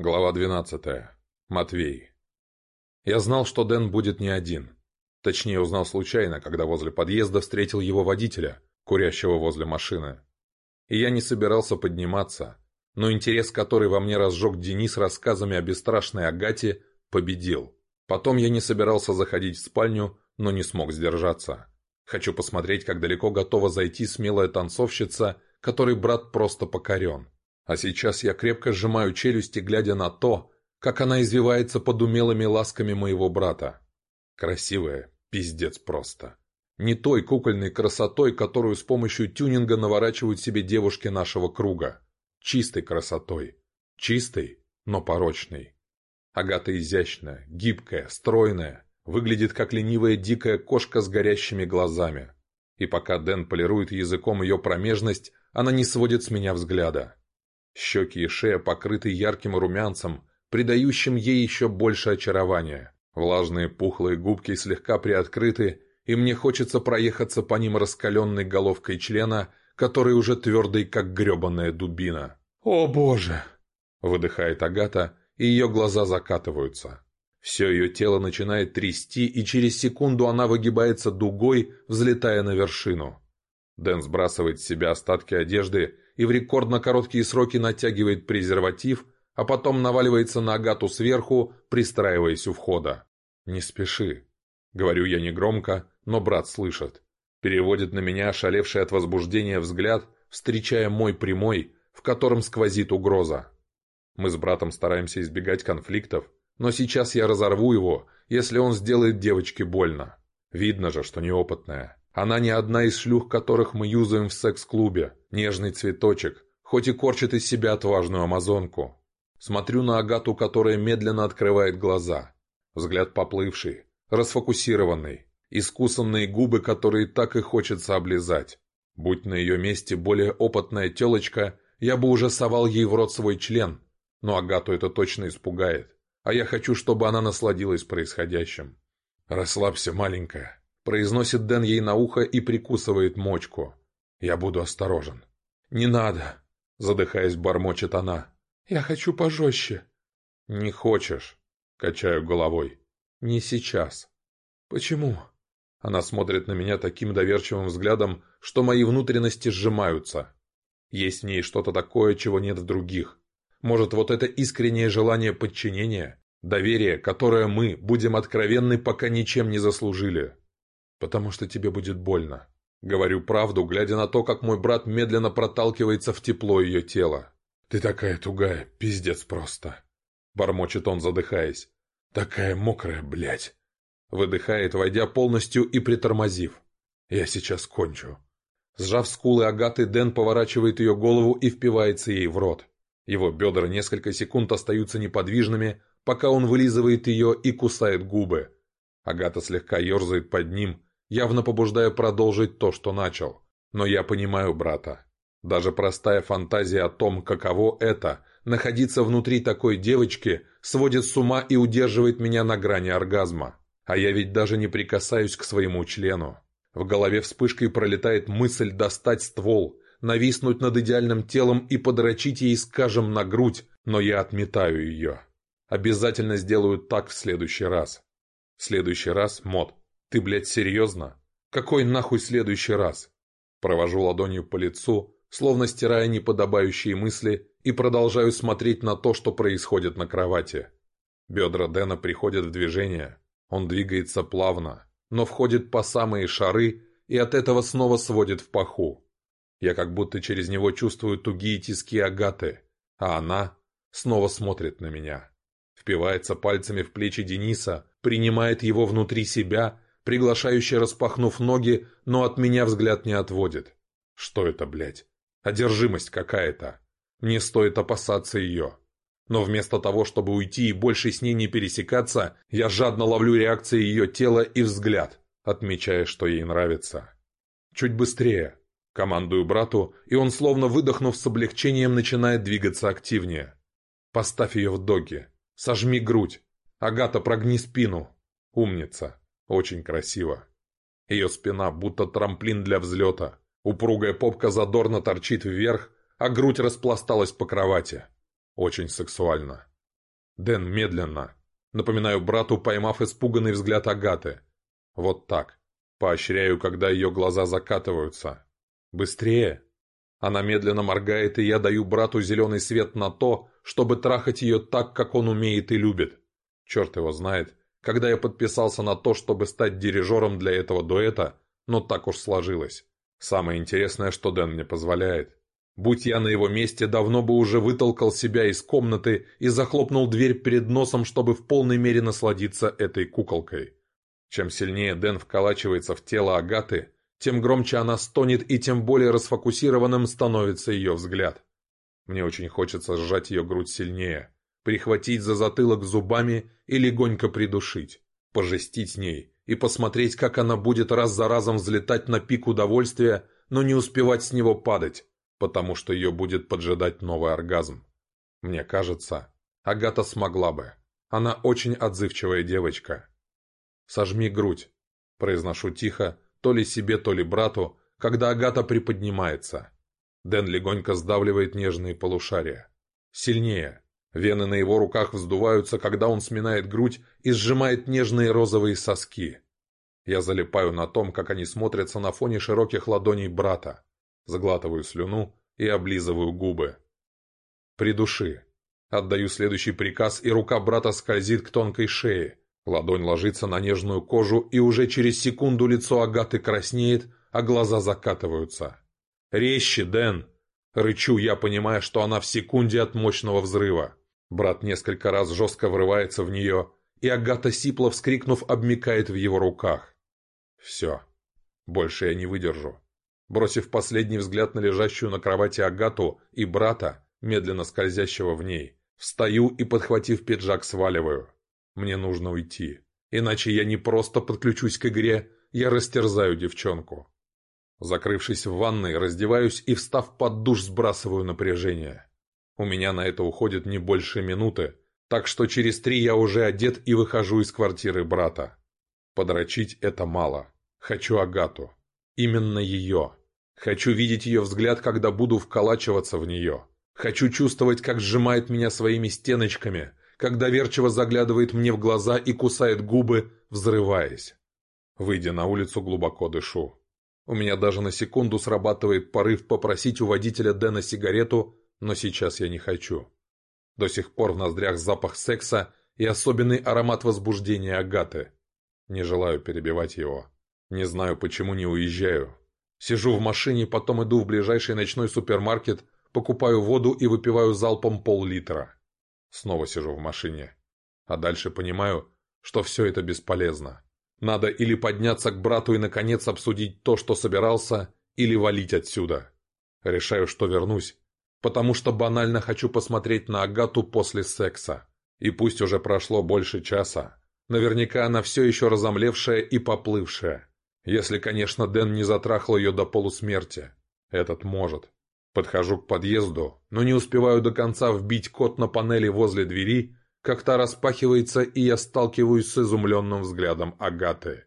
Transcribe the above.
Глава 12. Матвей. Я знал, что Дэн будет не один. Точнее, узнал случайно, когда возле подъезда встретил его водителя, курящего возле машины. И я не собирался подниматься, но интерес, который во мне разжег Денис рассказами о бесстрашной Агате, победил. Потом я не собирался заходить в спальню, но не смог сдержаться. Хочу посмотреть, как далеко готова зайти смелая танцовщица, которой брат просто покорен. А сейчас я крепко сжимаю челюсти, глядя на то, как она извивается под умелыми ласками моего брата. Красивая, пиздец просто. Не той кукольной красотой, которую с помощью тюнинга наворачивают себе девушки нашего круга. Чистой красотой. Чистой, но порочной. Агата изящная, гибкая, стройная. Выглядит как ленивая дикая кошка с горящими глазами. И пока Дэн полирует языком ее промежность, она не сводит с меня взгляда. Щеки и шея покрыты ярким румянцем, придающим ей еще большее очарование. Влажные пухлые губки слегка приоткрыты, и мне хочется проехаться по ним раскаленной головкой члена, который уже твердый, как гребаная дубина. «О боже!» — выдыхает Агата, и ее глаза закатываются. Все ее тело начинает трясти, и через секунду она выгибается дугой, взлетая на вершину. Дэн сбрасывает с себя остатки одежды и в рекордно короткие сроки натягивает презерватив, а потом наваливается на Агату сверху, пристраиваясь у входа. «Не спеши», — говорю я негромко, но брат слышит. Переводит на меня ошалевший от возбуждения взгляд, встречая мой прямой, в котором сквозит угроза. Мы с братом стараемся избегать конфликтов, но сейчас я разорву его, если он сделает девочке больно. Видно же, что неопытная. Она не одна из шлюх, которых мы юзаем в секс-клубе. Нежный цветочек. Хоть и корчит из себя отважную амазонку. Смотрю на Агату, которая медленно открывает глаза. Взгляд поплывший, расфокусированный. Искусанные губы, которые так и хочется облизать. Будь на ее месте более опытная телочка, я бы уже совал ей в рот свой член. Но Агату это точно испугает. А я хочу, чтобы она насладилась происходящим. «Расслабься, маленькая», Произносит Дэн ей на ухо и прикусывает мочку. «Я буду осторожен». «Не надо!» — задыхаясь, бормочет она. «Я хочу пожестче». «Не хочешь?» — качаю головой. «Не сейчас». «Почему?» Она смотрит на меня таким доверчивым взглядом, что мои внутренности сжимаются. Есть в ней что-то такое, чего нет в других. Может, вот это искреннее желание подчинения, доверие, которое мы, будем откровенны, пока ничем не заслужили потому что тебе будет больно. Говорю правду, глядя на то, как мой брат медленно проталкивается в тепло ее тела. «Ты такая тугая, пиздец просто!» Бормочет он, задыхаясь. «Такая мокрая, блядь!» Выдыхает, войдя полностью и притормозив. «Я сейчас кончу». Сжав скулы Агаты, Дэн поворачивает ее голову и впивается ей в рот. Его бедра несколько секунд остаются неподвижными, пока он вылизывает ее и кусает губы. Агата слегка ерзает под ним, явно побуждаю продолжить то, что начал. Но я понимаю брата. Даже простая фантазия о том, каково это – находиться внутри такой девочки, сводит с ума и удерживает меня на грани оргазма. А я ведь даже не прикасаюсь к своему члену. В голове вспышкой пролетает мысль достать ствол, нависнуть над идеальным телом и подрочить ей, скажем, на грудь, но я отметаю ее. Обязательно сделаю так в следующий раз. В следующий раз, мод, «Ты, блядь, серьезно? Какой нахуй следующий раз?» Провожу ладонью по лицу, словно стирая неподобающие мысли, и продолжаю смотреть на то, что происходит на кровати. Бедра Дэна приходят в движение. Он двигается плавно, но входит по самые шары и от этого снова сводит в паху. Я как будто через него чувствую тугие тиски Агаты, а она снова смотрит на меня. Впивается пальцами в плечи Дениса, принимает его внутри себя приглашающе распахнув ноги, но от меня взгляд не отводит. Что это, блядь? Одержимость какая-то. Мне стоит опасаться ее. Но вместо того, чтобы уйти и больше с ней не пересекаться, я жадно ловлю реакции ее тела и взгляд, отмечая, что ей нравится. Чуть быстрее. Командую брату, и он, словно выдохнув с облегчением, начинает двигаться активнее. Поставь ее в доги. Сожми грудь. Агата, прогни спину. Умница. Очень красиво. Ее спина будто трамплин для взлета. Упругая попка задорно торчит вверх, а грудь распласталась по кровати. Очень сексуально. Дэн медленно. Напоминаю брату, поймав испуганный взгляд Агаты. Вот так. Поощряю, когда ее глаза закатываются. Быстрее. Она медленно моргает, и я даю брату зеленый свет на то, чтобы трахать ее так, как он умеет и любит. Черт его знает, когда я подписался на то, чтобы стать дирижером для этого дуэта, но так уж сложилось. Самое интересное, что Дэн мне позволяет. Будь я на его месте, давно бы уже вытолкал себя из комнаты и захлопнул дверь перед носом, чтобы в полной мере насладиться этой куколкой. Чем сильнее Дэн вколачивается в тело Агаты, тем громче она стонет и тем более расфокусированным становится ее взгляд. Мне очень хочется сжать ее грудь сильнее, прихватить за затылок зубами и легонько придушить, пожестить ней и посмотреть, как она будет раз за разом взлетать на пик удовольствия, но не успевать с него падать, потому что ее будет поджидать новый оргазм. Мне кажется, Агата смогла бы. Она очень отзывчивая девочка. «Сожми грудь», — произношу тихо, то ли себе, то ли брату, когда Агата приподнимается. Дэн легонько сдавливает нежные полушария. «Сильнее. Вены на его руках вздуваются, когда он сминает грудь и сжимает нежные розовые соски. Я залипаю на том, как они смотрятся на фоне широких ладоней брата. Заглатываю слюну и облизываю губы. «Придуши». Отдаю следующий приказ, и рука брата скользит к тонкой шее. Ладонь ложится на нежную кожу, и уже через секунду лицо Агаты краснеет, а глаза закатываются. «Резче, Дэн!» Рычу я, понимая, что она в секунде от мощного взрыва. Брат несколько раз жестко врывается в нее, и Агата Сипла, вскрикнув, обмикает в его руках. «Все. Больше я не выдержу». Бросив последний взгляд на лежащую на кровати Агату и брата, медленно скользящего в ней, встаю и, подхватив пиджак, сваливаю. Мне нужно уйти. Иначе я не просто подключусь к игре, я растерзаю девчонку. Закрывшись в ванной, раздеваюсь и, встав под душ, сбрасываю напряжение. У меня на это уходит не больше минуты, так что через три я уже одет и выхожу из квартиры брата. Подрочить это мало. Хочу Агату. Именно ее. Хочу видеть ее взгляд, когда буду вколачиваться в нее. Хочу чувствовать, как сжимает меня своими стеночками, как доверчиво заглядывает мне в глаза и кусает губы, взрываясь. Выйдя на улицу, глубоко дышу. У меня даже на секунду срабатывает порыв попросить у водителя Дэна сигарету но сейчас я не хочу. До сих пор в ноздрях запах секса и особенный аромат возбуждения Агаты. Не желаю перебивать его. Не знаю, почему не уезжаю. Сижу в машине, потом иду в ближайший ночной супермаркет, покупаю воду и выпиваю залпом пол-литра. Снова сижу в машине. А дальше понимаю, что все это бесполезно. Надо или подняться к брату и, наконец, обсудить то, что собирался, или валить отсюда. Решаю, что вернусь, потому что банально хочу посмотреть на Агату после секса. И пусть уже прошло больше часа. Наверняка она все еще разомлевшая и поплывшая. Если, конечно, Дэн не затрахал ее до полусмерти. Этот может. Подхожу к подъезду, но не успеваю до конца вбить код на панели возле двери, как та распахивается, и я сталкиваюсь с изумленным взглядом Агаты.